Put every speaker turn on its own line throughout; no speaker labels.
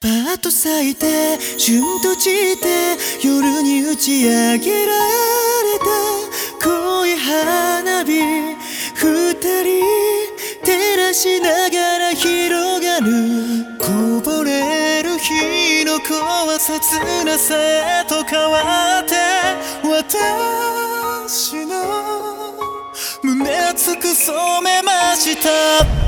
パーッと咲いて旬と散って夜に打ち上げられた。恋花火二人照らしながら広がる。こぼれる日の子は切なさへと変わって私の胸熱く染めました。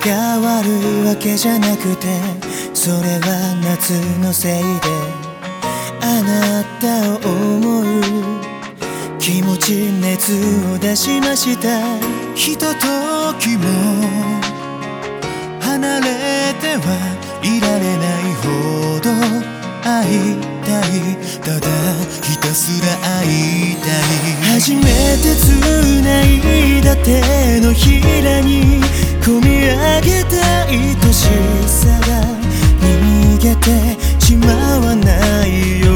が悪いわけじゃなくてそれは夏のせいであなたを思う気持ち熱を出しました。ひとときも離れてはいられないほど会いたいただひたすら会いたい初めて繋いだ手のひらに込み上げた愛しさが逃げてしまわないよ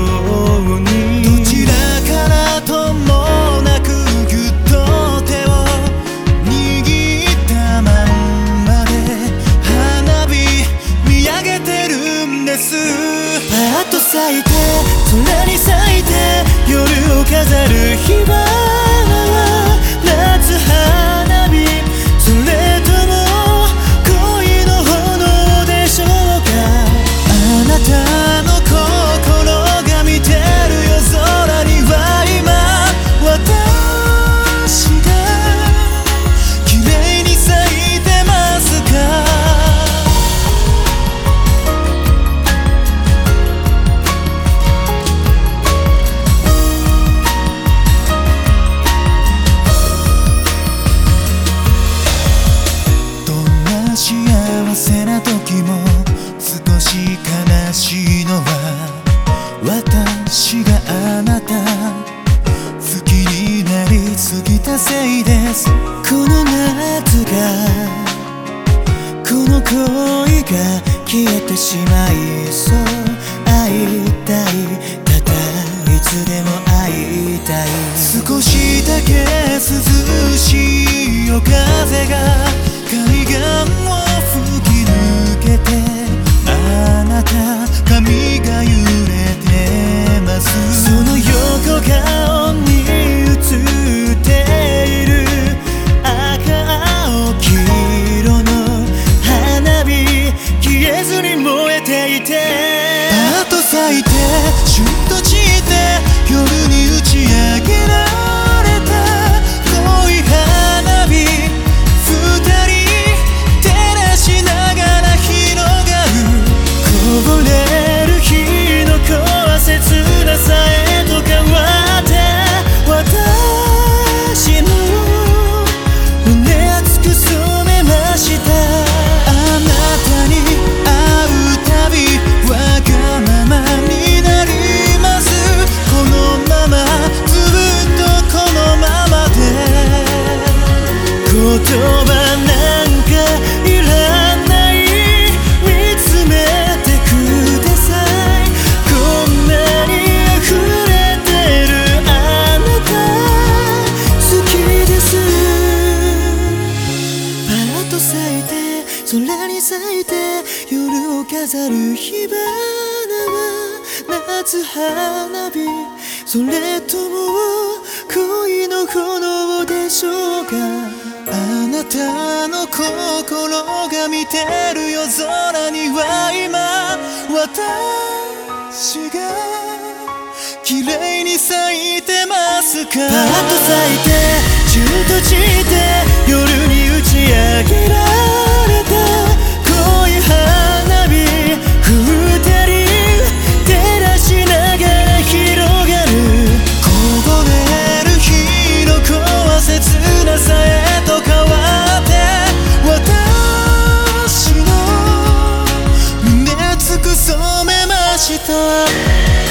うに。どちらからともなくぎゅっと手を握ったまんまで花火見上げてるんです。パッと咲いて空に咲いて夜を飾る火花私があなた好きになりすぎたせいです。この夏がこの恋が消えてしまいそう。会いたい。ただいつでも会いたい。少しだけ消えずに燃えていて。パーッと咲いてシュッと散って夜飾る火花は夏花火それとも恋の炎でしょうか。あなたの心が見てる夜空には今私が綺麗に咲いてますかパッと咲いてシュンと散って夜に打ち上げられした